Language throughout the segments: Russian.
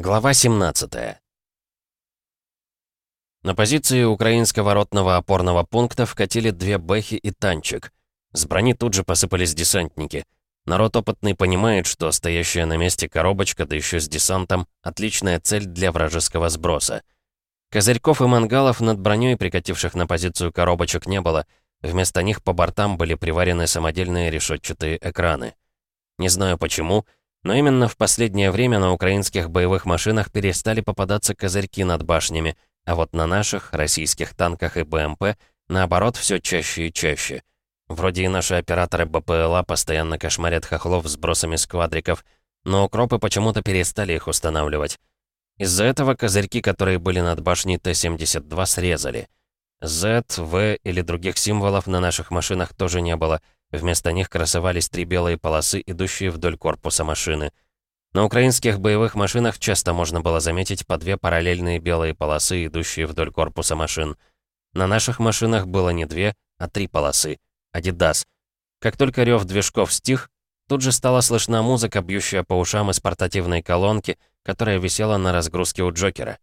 Глава 17 На позиции украинского ротного опорного пункта вкатили две бэхи и танчик. С брони тут же посыпались десантники. Народ опытный понимает, что стоящая на месте коробочка, да еще с десантом, отличная цель для вражеского сброса. Козырьков и мангалов над броней, прикативших на позицию коробочек, не было. Вместо них по бортам были приварены самодельные решетчатые экраны. Не знаю почему, но именно в последнее время на украинских боевых машинах перестали попадаться козырьки над башнями, а вот на наших, российских танках и БМП, наоборот, все чаще и чаще. Вроде и наши операторы БПЛА постоянно кошмарят хохлов с бросами сквадриков, но укропы почему-то перестали их устанавливать. Из-за этого козырьки, которые были над башней Т-72, срезали. Z, V или других символов на наших машинах тоже не было — Вместо них красовались три белые полосы, идущие вдоль корпуса машины. На украинских боевых машинах часто можно было заметить по две параллельные белые полосы, идущие вдоль корпуса машин. На наших машинах было не две, а три полосы. Адидас. Как только рев движков стих, тут же стала слышна музыка, бьющая по ушам из портативной колонки, которая висела на разгрузке у Джокера.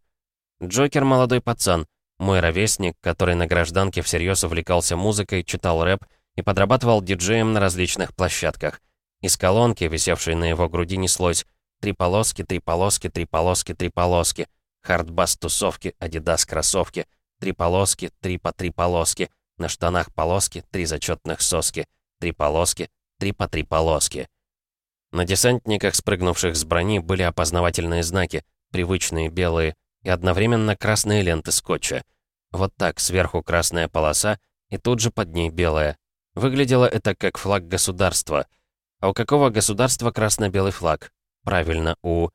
Джокер — молодой пацан, мой ровесник, который на гражданке всерьез увлекался музыкой, читал рэп — и подрабатывал диджеем на различных площадках. Из колонки, висевшей на его груди, неслось «Три полоски, три полоски, три полоски, три полоски», «Хардбас тусовки, Адидас кроссовки», «Три полоски, три по три полоски», «На штанах полоски, три зачетных соски», «Три полоски, три по три полоски». На десантниках, спрыгнувших с брони, были опознавательные знаки, привычные белые, и одновременно красные ленты скотча. Вот так, сверху красная полоса, и тут же под ней белая, Выглядело это как флаг государства. А у какого государства красно-белый флаг? Правильно, у...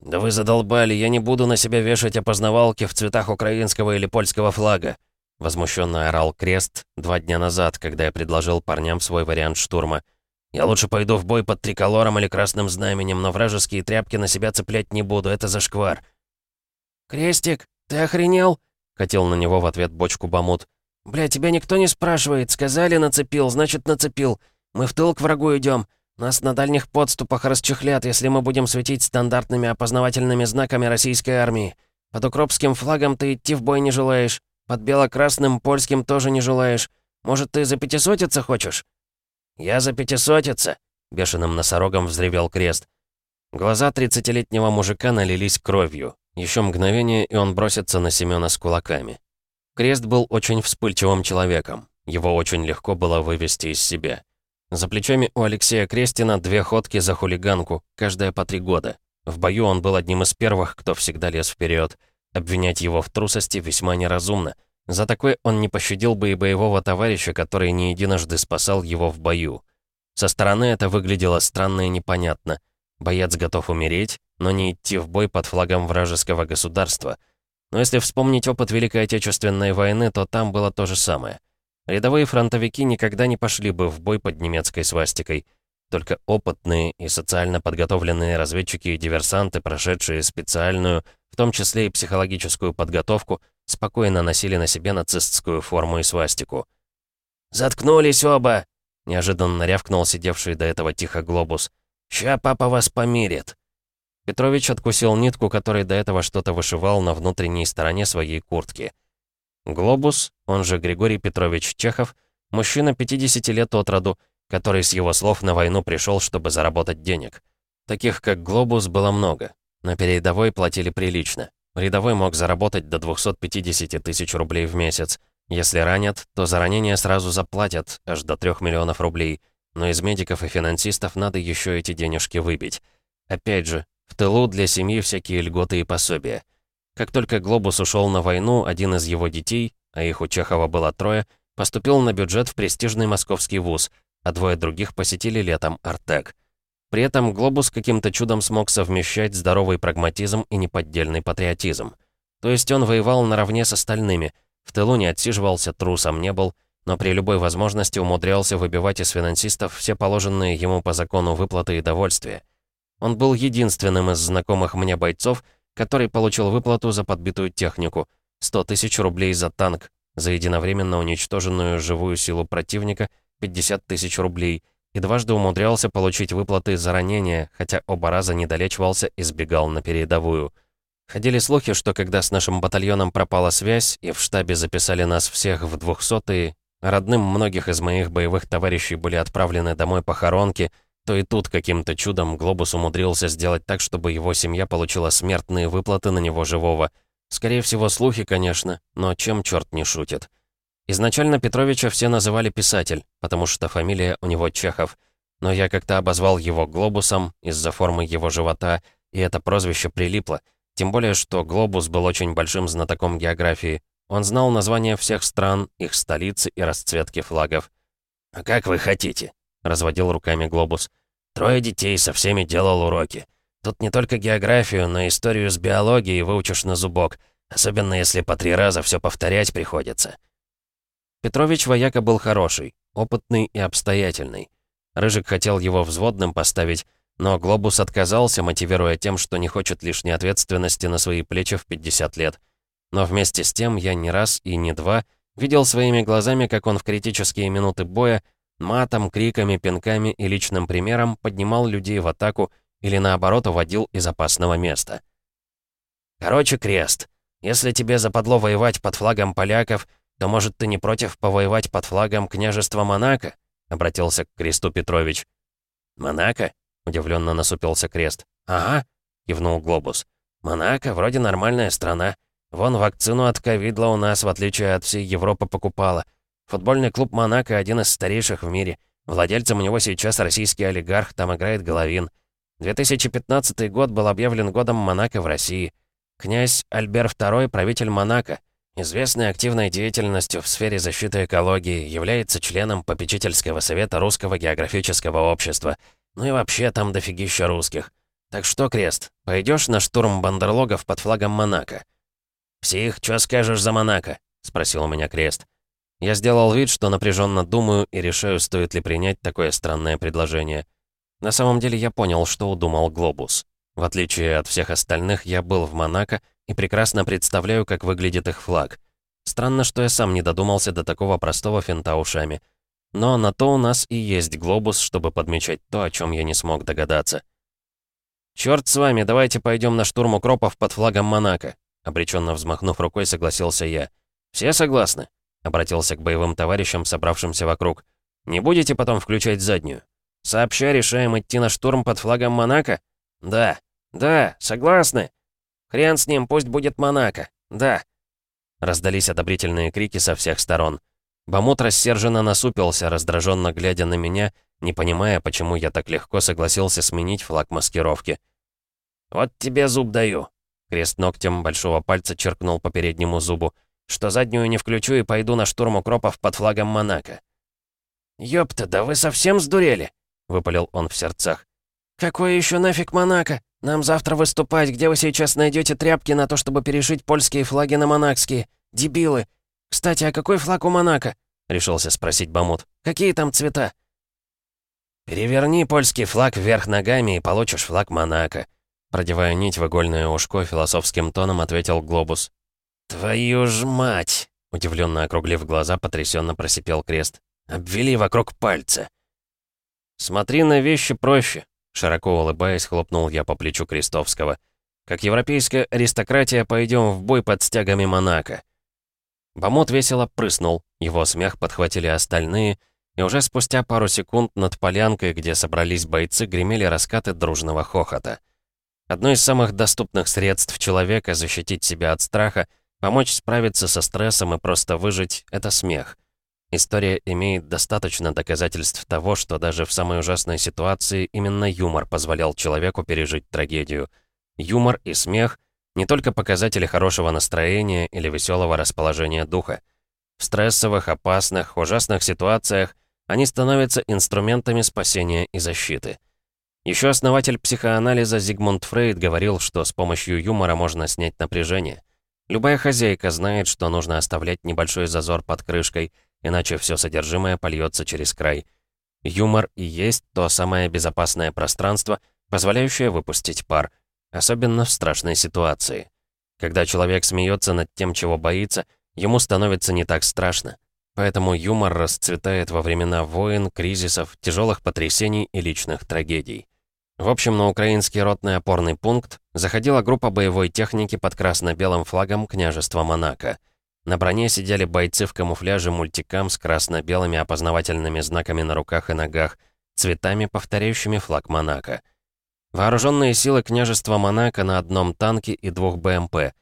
«Да вы задолбали, я не буду на себя вешать опознавалки в цветах украинского или польского флага!» Возмущенно орал Крест два дня назад, когда я предложил парням свой вариант штурма. «Я лучше пойду в бой под триколором или красным знаменем, но вражеские тряпки на себя цеплять не буду, это зашквар». «Крестик, ты охренел?» — хотел на него в ответ бочку Бамут. «Бля, тебя никто не спрашивает. Сказали, нацепил, значит, нацепил. Мы в тыл к врагу идем. Нас на дальних подступах расчехлят, если мы будем светить стандартными опознавательными знаками российской армии. Под укропским флагом ты идти в бой не желаешь. Под бело-красным польским тоже не желаешь. Может, ты за пятисотица хочешь?» «Я за пятисотица!» — бешеным носорогом взревел крест. Глаза тридцатилетнего мужика налились кровью. Еще мгновение, и он бросится на Семёна с кулаками. Крест был очень вспыльчивым человеком. Его очень легко было вывести из себя. За плечами у Алексея Крестина две ходки за хулиганку, каждая по три года. В бою он был одним из первых, кто всегда лез вперед. Обвинять его в трусости весьма неразумно. За такое он не пощадил бы и боевого товарища, который не единожды спасал его в бою. Со стороны это выглядело странно и непонятно. Боец готов умереть, но не идти в бой под флагом вражеского государства — но если вспомнить опыт Великой Отечественной войны, то там было то же самое. Рядовые фронтовики никогда не пошли бы в бой под немецкой свастикой. Только опытные и социально подготовленные разведчики и диверсанты, прошедшие специальную, в том числе и психологическую подготовку, спокойно носили на себе нацистскую форму и свастику. «Заткнулись оба!» — неожиданно рявкнул сидевший до этого тихо глобус. «Ща папа вас помирит!» Петрович откусил нитку, которой до этого что-то вышивал на внутренней стороне своей куртки. Глобус, он же Григорий Петрович Чехов, мужчина 50 лет от роду, который с его слов на войну пришел, чтобы заработать денег. Таких, как Глобус, было много. На передовой платили прилично. Рядовой мог заработать до 250 тысяч рублей в месяц. Если ранят, то за ранение сразу заплатят, аж до 3 миллионов рублей. Но из медиков и финансистов надо еще эти денежки выбить. Опять же, тылу для семьи всякие льготы и пособия. Как только Глобус ушел на войну, один из его детей, а их у Чехова было трое, поступил на бюджет в престижный московский вуз, а двое других посетили летом Артек. При этом Глобус каким-то чудом смог совмещать здоровый прагматизм и неподдельный патриотизм. То есть он воевал наравне с остальными, в тылу не отсиживался, трусом не был, но при любой возможности умудрялся выбивать из финансистов все положенные ему по закону выплаты и довольствия. Он был единственным из знакомых мне бойцов, который получил выплату за подбитую технику. 100 тысяч рублей за танк, за единовременно уничтоженную живую силу противника 50 тысяч рублей и дважды умудрялся получить выплаты за ранения, хотя оба раза не долечивался и сбегал на передовую. Ходили слухи, что когда с нашим батальоном пропала связь и в штабе записали нас всех в двухсотые, родным многих из моих боевых товарищей были отправлены домой похоронки, то и тут каким-то чудом Глобус умудрился сделать так, чтобы его семья получила смертные выплаты на него живого. Скорее всего, слухи, конечно, но чем черт не шутит. Изначально Петровича все называли писатель, потому что фамилия у него Чехов, но я как-то обозвал его Глобусом из-за формы его живота, и это прозвище прилипло — тем более, что Глобус был очень большим знатоком географии. Он знал названия всех стран, их столицы и расцветки флагов. «А как вы хотите?» — разводил руками Глобус. «Трое детей, со всеми делал уроки. Тут не только географию, но и историю с биологией выучишь на зубок, особенно если по три раза все повторять приходится». Петрович вояка был хороший, опытный и обстоятельный. Рыжик хотел его взводным поставить, но Глобус отказался, мотивируя тем, что не хочет лишней ответственности на свои плечи в 50 лет. Но вместе с тем я не раз и не два видел своими глазами, как он в критические минуты боя матом, криками, пинками и личным примером поднимал людей в атаку или наоборот уводил из опасного места. «Короче, Крест, если тебе западло воевать под флагом поляков, то, может, ты не против повоевать под флагом княжества Монако?» — обратился к Кресту Петрович. «Монако? Удивленно насупился Крест. «Ага», — кивнул Глобус. «Монако вроде нормальная страна. Вон вакцину от ковидла у нас, в отличие от всей Европы, покупала. Футбольный клуб «Монако» один из старейших в мире. Владельцем у него сейчас российский олигарх, там играет Головин. 2015 год был объявлен годом Монако в России. Князь Альбер II, правитель Монако, известный активной деятельностью в сфере защиты экологии, является членом попечительского совета Русского географического общества — ну и вообще там дофигища русских. Так что, Крест, пойдешь на штурм бандерлогов под флагом Монако?» «Псих, что скажешь за Монако?» — спросил у меня Крест. Я сделал вид, что напряженно думаю и решаю, стоит ли принять такое странное предложение. На самом деле я понял, что удумал Глобус. В отличие от всех остальных, я был в Монако и прекрасно представляю, как выглядит их флаг. Странно, что я сам не додумался до такого простого финта ушами — но на то у нас и есть глобус, чтобы подмечать то, о чем я не смог догадаться. «Чёрт с вами, давайте пойдем на штурм укропов под флагом Монако», обреченно взмахнув рукой, согласился я. «Все согласны?» Обратился к боевым товарищам, собравшимся вокруг. «Не будете потом включать заднюю? Сообща решаем идти на штурм под флагом Монако?» «Да». «Да, согласны?» «Хрен с ним, пусть будет Монако. Да». Раздались одобрительные крики со всех сторон. Бамут рассерженно насупился, раздраженно глядя на меня, не понимая, почему я так легко согласился сменить флаг маскировки. «Вот тебе зуб даю!» Крест ногтем большого пальца черкнул по переднему зубу. «Что заднюю не включу и пойду на штурм укропов под флагом Монако». «Ёпта, да вы совсем сдурели?» — выпалил он в сердцах. «Какой еще нафиг Монако? Нам завтра выступать. Где вы сейчас найдете тряпки на то, чтобы перешить польские флаги на монакские? Дебилы! «Кстати, а какой флаг у Монако?» — решился спросить Бамут. «Какие там цвета?» «Переверни польский флаг вверх ногами и получишь флаг Монако», продевая нить в игольное ушко, философским тоном ответил Глобус. «Твою ж мать!» Удивленно округлив глаза, потрясенно просипел крест. «Обвели вокруг пальца». «Смотри на вещи проще», широко улыбаясь, хлопнул я по плечу Крестовского. «Как европейская аристократия, пойдем в бой под стягами Монако. Бамот весело прыснул, его смех подхватили остальные, и уже спустя пару секунд над полянкой, где собрались бойцы, гремели раскаты дружного хохота. Одно из самых доступных средств человека защитить себя от страха, помочь справиться со стрессом и просто выжить — это смех. История имеет достаточно доказательств того, что даже в самой ужасной ситуации именно юмор позволял человеку пережить трагедию. Юмор и смех не только показатели хорошего настроения или веселого расположения духа. В стрессовых, опасных, ужасных ситуациях они становятся инструментами спасения и защиты. Еще основатель психоанализа Зигмунд Фрейд говорил, что с помощью юмора можно снять напряжение. Любая хозяйка знает, что нужно оставлять небольшой зазор под крышкой, иначе все содержимое польется через край. Юмор и есть то самое безопасное пространство, позволяющее выпустить пар — Особенно в страшной ситуации. Когда человек смеется над тем, чего боится, ему становится не так страшно. поэтому юмор расцветает во времена войн, кризисов, тяжелых потрясений и личных трагедий. В общем, на украинский ротный опорный пункт заходила группа боевой техники под красно-белым флагом княжества Монако. На броне сидели бойцы в камуфляже мультикам с красно-белыми опознавательными знаками на руках и ногах, цветами, повторяющими флаг Монако. Вооруженные силы княжества Монако на одном танке и двух БМП.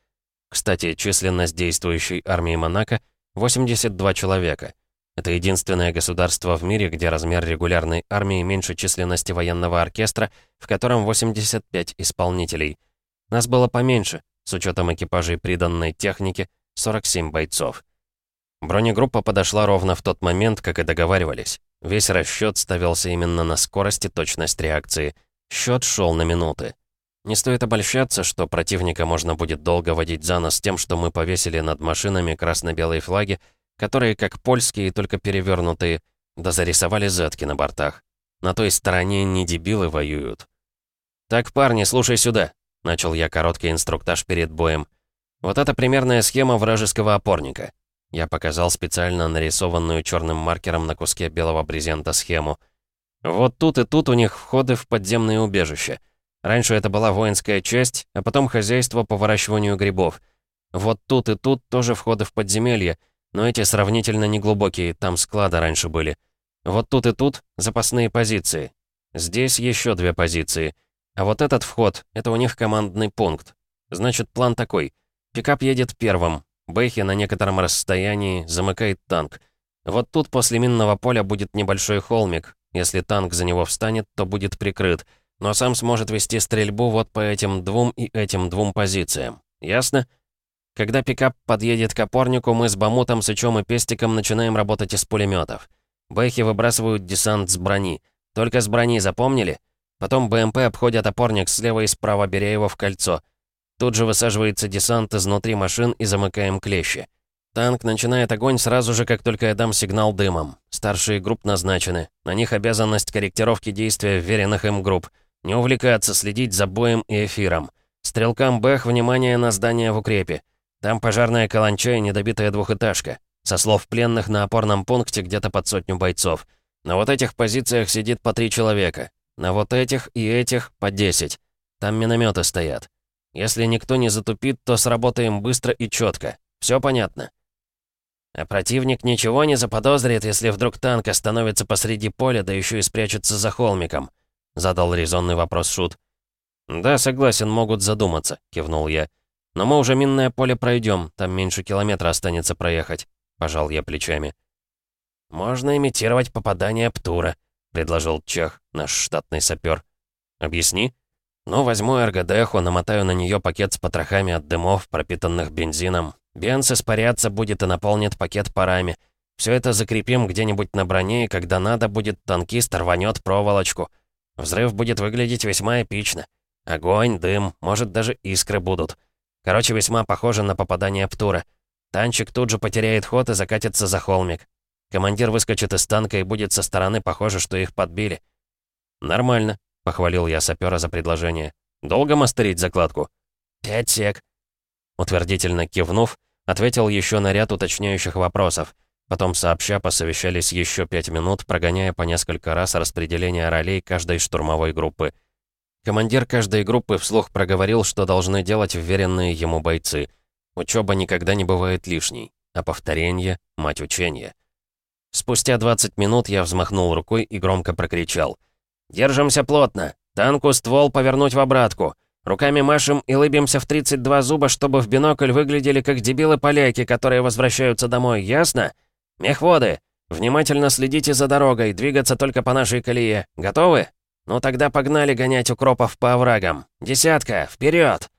Кстати, численность действующей армии Монако — 82 человека — это единственное государство в мире, где размер регулярной армии меньше численности военного оркестра, в котором 85 исполнителей. Нас было поменьше, с учетом экипажей приданной техники, 47 бойцов. Бронегруппа подошла ровно в тот момент, как и договаривались. Весь расчет ставился именно на скорость и точность реакции. Счет шел на минуты. Не стоит обольщаться, что противника можно будет долго водить за нос тем, что мы повесили над машинами красно-белые флаги которые, как польские, только перевернутые, да зарисовали зетки на бортах. На той стороне не дебилы воюют. «Так, парни, слушай сюда», — начал я короткий инструктаж перед боем. «Вот это примерная схема вражеского опорника». Я показал специально нарисованную черным маркером на куске белого брезента схему. Вот тут и тут у них входы в подземные убежища. Раньше это была воинская часть, а потом хозяйство по выращиванию грибов. Вот тут и тут тоже входы в подземелье, но эти сравнительно неглубокие, там склады раньше были. Вот тут и тут запасные позиции. Здесь еще две позиции. А вот этот вход, это у них командный пункт. Значит, план такой. Пикап едет первым. Бэхи на некотором расстоянии замыкает танк. Вот тут после минного поля будет небольшой холмик. Если танк за него встанет, то будет прикрыт. Но сам сможет вести стрельбу вот по этим двум и этим двум позициям. Ясно? Когда пикап подъедет к опорнику, мы с Бамутом, Сычом и Пестиком начинаем работать из пулеметов. Бэхи выбрасывают десант с брони. Только с брони, запомнили? Потом БМП обходят опорник слева и справа, беря его в кольцо. Тут же высаживается десант изнутри машин и замыкаем клещи. Танк начинает огонь сразу же, как только я дам сигнал дымом. Старшие групп назначены. На них обязанность корректировки действия вверенных им групп. Не увлекаться, следить за боем и эфиром. Стрелкам Бэх внимание на здание в укрепе. Там пожарная каланча и недобитая двухэтажка. Со слов пленных, на опорном пункте где-то под сотню бойцов. На вот этих позициях сидит по три человека. На вот этих и этих по десять. Там минометы стоят. Если никто не затупит, то сработаем быстро и четко. Все понятно? А противник ничего не заподозрит, если вдруг танк остановится посреди поля, да еще и спрячется за холмиком. Задал резонный вопрос Шут. «Да, согласен, могут задуматься», — кивнул я. «Но мы уже минное поле пройдем, там меньше километра останется проехать», — пожал я плечами. «Можно имитировать попадание Птура», — предложил Чех, наш штатный сапер. «Объясни?» «Ну, возьму РГДХу, намотаю на нее пакет с потрохами от дымов, пропитанных бензином. Бенз испаряться будет и наполнит пакет парами. Все это закрепим где-нибудь на броне, и когда надо будет, танкист рванет проволочку. Взрыв будет выглядеть весьма эпично. Огонь, дым, может, даже искры будут. Короче, весьма похоже на попадание Птура. Танчик тут же потеряет ход и закатится за холмик. Командир выскочит из танка и будет со стороны похоже, что их подбили. «Нормально», — похвалил я сапера за предложение. «Долго мастерить закладку?» «Пять сек». Утвердительно кивнув, ответил еще на ряд уточняющих вопросов. Потом сообща посовещались еще пять минут, прогоняя по несколько раз распределение ролей каждой штурмовой группы — Командир каждой группы вслух проговорил, что должны делать вверенные ему бойцы. Учеба никогда не бывает лишней, а повторение — мать учения. Спустя 20 минут я взмахнул рукой и громко прокричал. «Держимся плотно! Танку ствол повернуть в обратку! Руками машем и лыбимся в 32 зуба, чтобы в бинокль выглядели как дебилы-поляки, которые возвращаются домой, ясно? Мехводы, внимательно следите за дорогой, двигаться только по нашей колее. Готовы?» «Ну тогда погнали гонять укропов по оврагам. Десятка, вперед!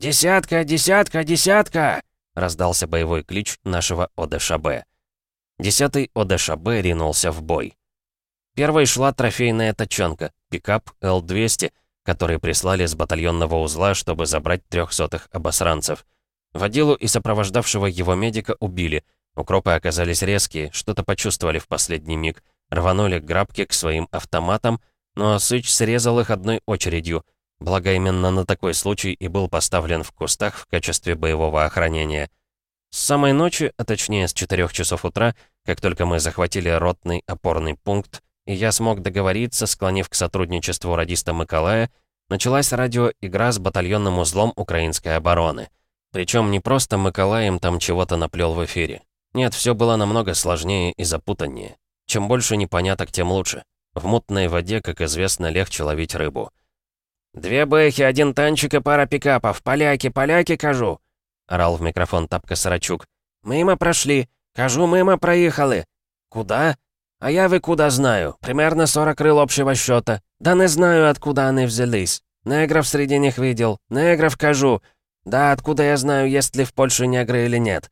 «Десятка, десятка, десятка!» — раздался боевой клич нашего ОДШБ. Десятый ОДШБ ринулся в бой. Первой шла трофейная тачанка, пикап Л-200, который прислали с батальонного узла, чтобы забрать трехсотых обосранцев. Водилу и сопровождавшего его медика убили. Укропы оказались резкие, что-то почувствовали в последний миг. Рванули грабки к своим автоматам, но Сыч срезал их одной очередью, благо именно на такой случай и был поставлен в кустах в качестве боевого охранения. С самой ночи, а точнее с 4 часов утра, как только мы захватили ротный опорный пункт, и я смог договориться, склонив к сотрудничеству радиста Миколая, началась радиоигра с батальонным узлом украинской обороны. Причем не просто Миколаем там чего-то наплел в эфире. Нет, все было намного сложнее и запутаннее. Чем больше непоняток, тем лучше. В мутной воде, как известно, легче ловить рыбу. «Две бэхи, один танчик и пара пикапов. Поляки, поляки, кажу!» — орал в микрофон Тапка Сарачук. «Мимо прошли. Кажу, мимо проехали. Куда? А я вы куда знаю. Примерно 40 крыл общего счета. Да не знаю, откуда они взялись. Негров среди них видел. Негров кажу. Да, откуда я знаю, есть ли в Польше негры или нет.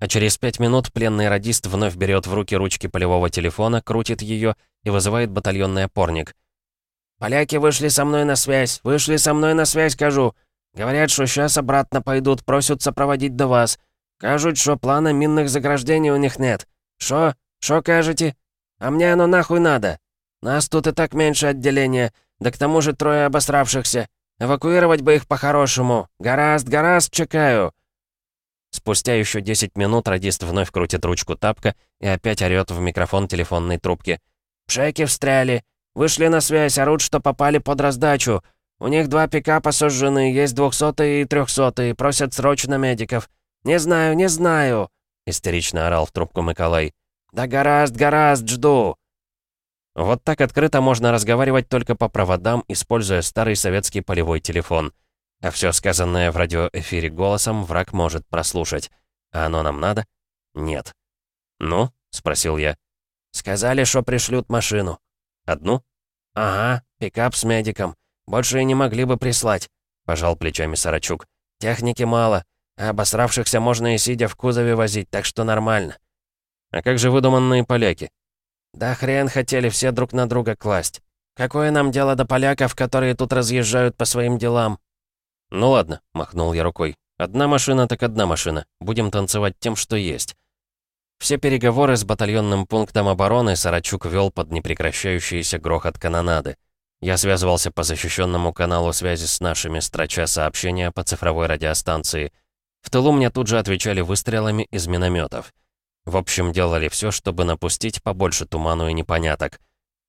А через пять минут пленный радист вновь берет в руки ручки полевого телефона, крутит ее и вызывает батальонный опорник. «Поляки вышли со мной на связь, вышли со мной на связь, кажу. Говорят, что сейчас обратно пойдут, просят сопроводить до вас. Кажут, что плана минных заграждений у них нет. Шо? Шо кажете? А мне оно нахуй надо. Нас тут и так меньше отделения, да к тому же трое обосравшихся. Эвакуировать бы их по-хорошему. Гораст, гораст, чекаю. Спустя еще 10 минут радист вновь крутит ручку тапка и опять орёт в микрофон телефонной трубки. «Пшеки встряли. Вышли на связь, орут, что попали под раздачу. У них два пикапа сожжены, есть двухсотые и трехсотые, просят срочно медиков. Не знаю, не знаю!» Истерично орал в трубку Николай. «Да гораст, гораст, жду!» Вот так открыто можно разговаривать только по проводам, используя старый советский полевой телефон. А все сказанное в радиоэфире голосом враг может прослушать. А оно нам надо? Нет. «Ну?» — спросил я. «Сказали, что пришлют машину». «Одну?» «Ага, пикап с медиком. Больше и не могли бы прислать», — пожал плечами Сарачук. «Техники мало, а обосравшихся можно и сидя в кузове возить, так что нормально». «А как же выдуманные поляки?» «Да хрен хотели все друг на друга класть. Какое нам дело до поляков, которые тут разъезжают по своим делам? «Ну ладно», — махнул я рукой. «Одна машина так одна машина. Будем танцевать тем, что есть». Все переговоры с батальонным пунктом обороны Сарачук вел под непрекращающийся грохот канонады. Я связывался по защищенному каналу связи с нашими, строча сообщения по цифровой радиостанции. В тылу мне тут же отвечали выстрелами из минометов. В общем, делали все, чтобы напустить побольше туману и непоняток.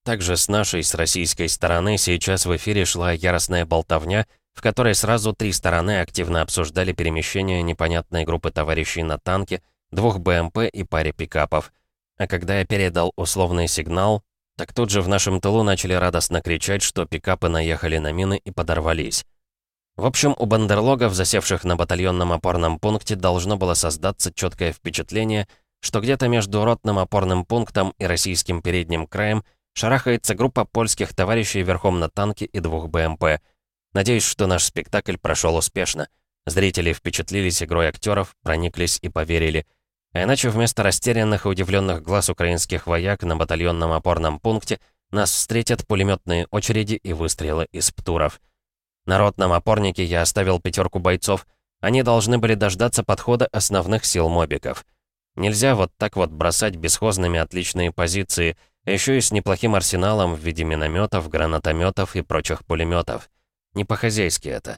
Также с нашей, с российской стороны сейчас в эфире шла яростная болтовня — в которой сразу три стороны активно обсуждали перемещение непонятной группы товарищей на танке, двух БМП и паре пикапов. А когда я передал условный сигнал, так тут же в нашем тылу начали радостно кричать, что пикапы наехали на мины и подорвались. В общем, у бандерлогов, засевших на батальонном опорном пункте, должно было создаться четкое впечатление, что где-то между ротным опорным пунктом и российским передним краем шарахается группа польских товарищей верхом на танке и двух БМП — Надеюсь, что наш спектакль прошел успешно. Зрители впечатлились игрой актеров, прониклись и поверили. А иначе вместо растерянных и удивленных глаз украинских вояк на батальонном опорном пункте нас встретят пулеметные очереди и выстрелы из птуров. На ротном опорнике я оставил пятерку бойцов. Они должны были дождаться подхода основных сил мобиков. Нельзя вот так вот бросать бесхозными отличные позиции, еще и с неплохим арсеналом в виде минометов, гранатометов и прочих пулеметов. Не по-хозяйски это.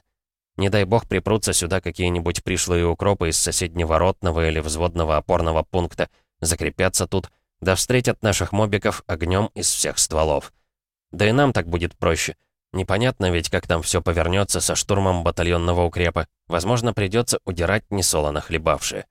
Не дай бог припрутся сюда какие-нибудь пришлые укропы из соседнего ротного или взводного опорного пункта, закрепятся тут, да встретят наших мобиков огнем из всех стволов. Да и нам так будет проще. Непонятно ведь, как там все повернется со штурмом батальонного укрепа. Возможно, придется удирать несолоно хлебавшие.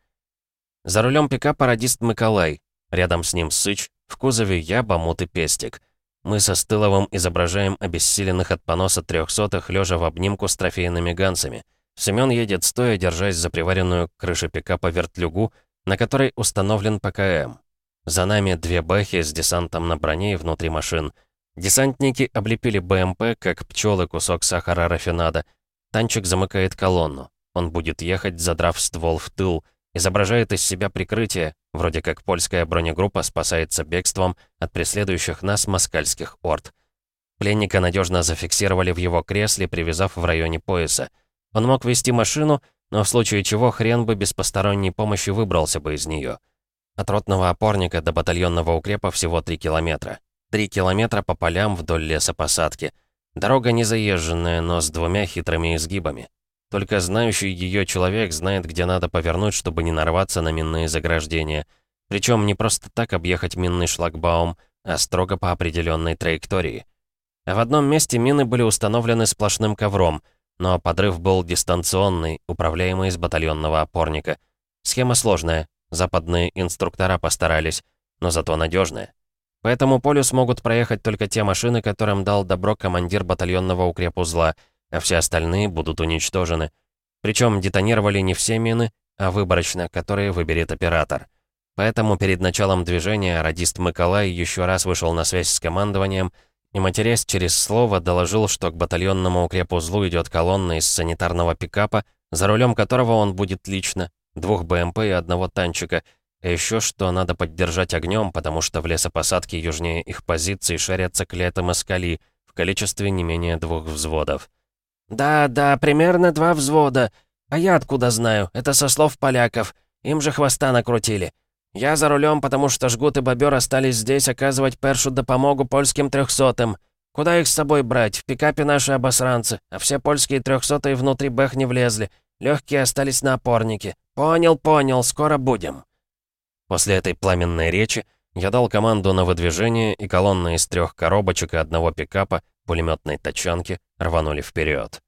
За рулем пикапа радист Миколай. Рядом с ним Сыч, в кузове я, Бамут и Пестик. Мы со Стыловым изображаем обессиленных от поноса трехсотых, лежа в обнимку с трофейными ганцами. Семён едет стоя, держась за приваренную к крыше пикапа вертлюгу, на которой установлен ПКМ. За нами две бэхи с десантом на броне и внутри машин. Десантники облепили БМП, как пчелы кусок сахара рафинада. Танчик замыкает колонну. Он будет ехать, задрав ствол в тыл — изображает из себя прикрытие, вроде как польская бронегруппа спасается бегством от преследующих нас москальских орд. Пленника надежно зафиксировали в его кресле, привязав в районе пояса. Он мог вести машину, но в случае чего хрен бы без посторонней помощи выбрался бы из нее. От ротного опорника до батальонного укрепа всего 3 километра. 3 километра по полям вдоль леса посадки. Дорога не заезженная, но с двумя хитрыми изгибами. Только знающий ее человек знает, где надо повернуть, чтобы не нарваться на минные заграждения. Причем не просто так объехать минный шлагбаум, а строго по определенной траектории. А в одном месте мины были установлены сплошным ковром, но подрыв был дистанционный, управляемый из батальонного опорника. Схема сложная, западные инструктора постарались, но зато надежная. По этому полю смогут проехать только те машины, которым дал добро командир батальонного укрепузла, а все остальные будут уничтожены. Причем детонировали не все мины, а выборочно, которые выберет оператор. Поэтому перед началом движения радист Миколай еще раз вышел на связь с командованием и, матерясь через слово, доложил, что к батальонному укрепузлу идет колонна из санитарного пикапа, за рулем которого он будет лично, двух БМП и одного танчика, а еще что надо поддержать огнем, потому что в лесопосадке южнее их позиций шарятся клеты москали в количестве не менее двух взводов. «Да, да, примерно два взвода. А я откуда знаю? Это со слов поляков. Им же хвоста накрутили. «Я за рулем, потому что Жгут и Бобер остались здесь оказывать першу допомогу польским трехсотым. Куда их с собой брать? В пикапе наши обосранцы, а все польские трехсотые внутри бэх не влезли. Легкие остались на опорнике. Понял, понял, скоро будем». После этой пламенной речи я дал команду на выдвижение, и колонна из трех коробочек и одного пикапа, пулеметной тачанки, рванули вперед.